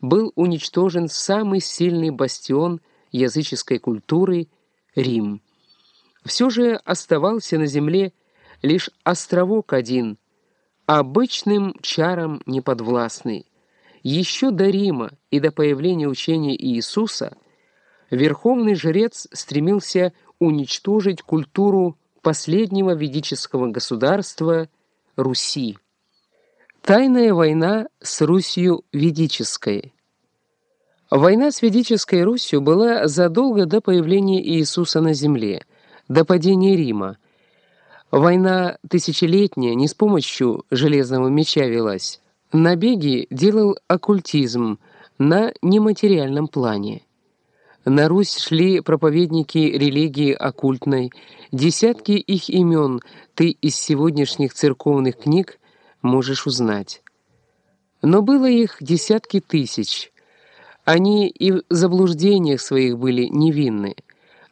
был уничтожен самый сильный бастион языческой культуры — Рим. Все же оставался на земле лишь островок один, обычным чарам неподвластный. Еще до Рима и до появления учения Иисуса верховный жрец стремился уничтожить культуру последнего ведического государства Руси. Тайная война с Русью ведической. Война с ведической Русью была задолго до появления Иисуса на земле, до падения Рима. Война тысячелетняя не с помощью железного меча велась. Набеги делал оккультизм на нематериальном плане. На Русь шли проповедники религии оккультной, десятки их имен ты из сегодняшних церковных книг можешь узнать. Но было их десятки тысяч. Они и в заблуждениях своих были невинны.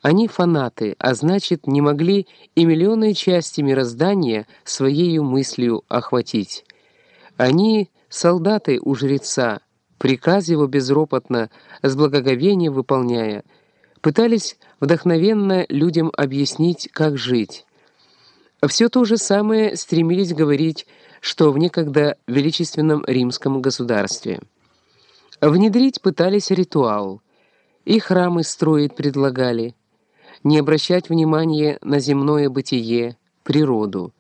Они фанаты, а значит, не могли и миллионные части мироздания своею мыслью охватить. Они — солдаты у жреца, приказ его безропотно, с благоговением выполняя, пытались вдохновенно людям объяснить, как жить. Все то же самое стремились говорить что в некогда величественном римском государстве. Внедрить пытались ритуал, и храмы строить предлагали, не обращать внимания на земное бытие, природу.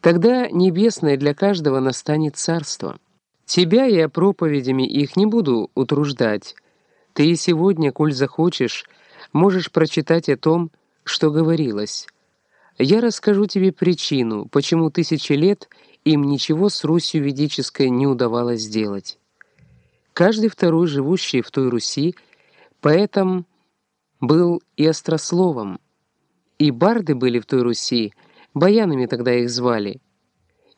Тогда небесное для каждого настанет царство. Тебя я проповедями их не буду утруждать. Ты и сегодня, коль захочешь, можешь прочитать о том, что говорилось. Я расскажу тебе причину, почему тысячи лет — им ничего с Русью ведической не удавалось сделать. Каждый второй, живущий в той Руси, поэтом был и острословом. И барды были в той Руси, баянами тогда их звали.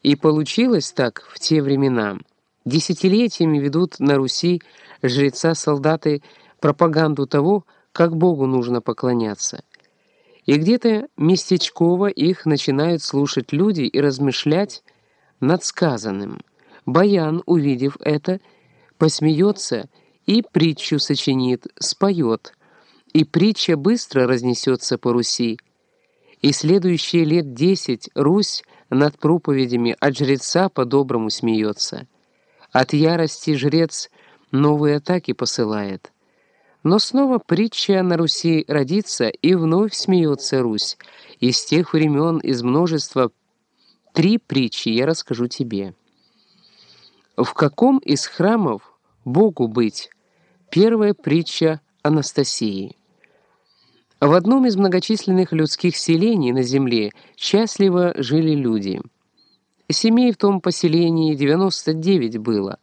И получилось так в те времена. Десятилетиями ведут на Руси жреца-солдаты пропаганду того, как Богу нужно поклоняться. И где-то местечково их начинают слушать люди и размышлять, над сказанным. Баян, увидев это, посмеется и притчу сочинит, споет, и притча быстро разнесется по Руси. И следующие лет десять Русь над проповедями от жреца по-доброму смеется. От ярости жрец новые атаки посылает. Но снова притча на Руси родится, и вновь смеется Русь. Из тех времен, из множества Три притчи я расскажу тебе. В каком из храмов Богу быть? Первая притча Анастасии. В одном из многочисленных людских селений на земле счастливо жили люди. Семей в том поселении 99 было.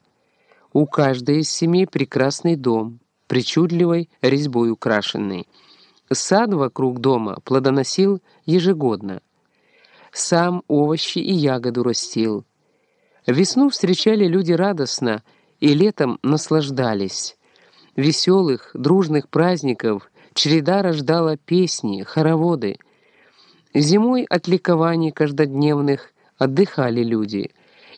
У каждой из семей прекрасный дом, причудливой резьбой украшенный. Сад вокруг дома плодоносил ежегодно сам овощи и ягоду растил. Весну встречали люди радостно и летом наслаждались. Веселых, дружных праздников череда рождала песни, хороводы. Зимой от ликований каждодневных отдыхали люди,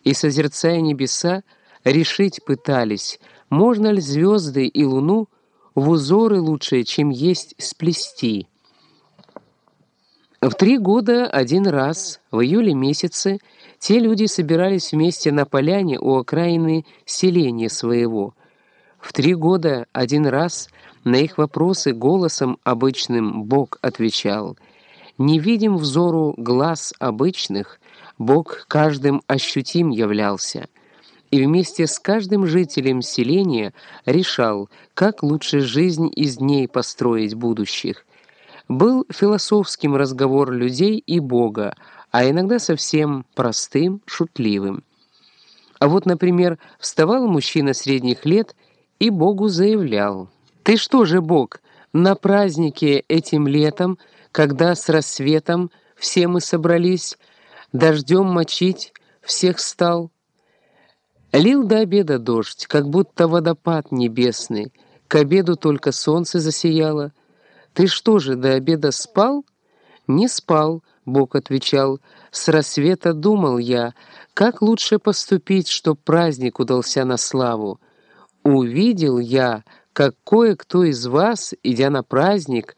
и, созерцая небеса, решить пытались, можно ли звезды и луну в узоры лучшие, чем есть сплести. В три года один раз, в июле месяце, те люди собирались вместе на поляне у окраины селения своего. В три года один раз на их вопросы голосом обычным Бог отвечал. «Не видим взору глаз обычных, Бог каждым ощутим являлся» и вместе с каждым жителем селения решал, как лучше жизнь из дней построить будущих, был философским разговор людей и Бога, а иногда совсем простым, шутливым. А вот, например, вставал мужчина средних лет и Богу заявлял, «Ты что же, Бог, на празднике этим летом, когда с рассветом все мы собрались, дождем мочить всех стал?» Лил до обеда дождь, как будто водопад небесный, к обеду только солнце засияло — «Ты что же, до обеда спал?» «Не спал», — Бог отвечал. «С рассвета думал я, как лучше поступить, чтоб праздник удался на славу. увидел я, как кое-кто из вас, идя на праздник,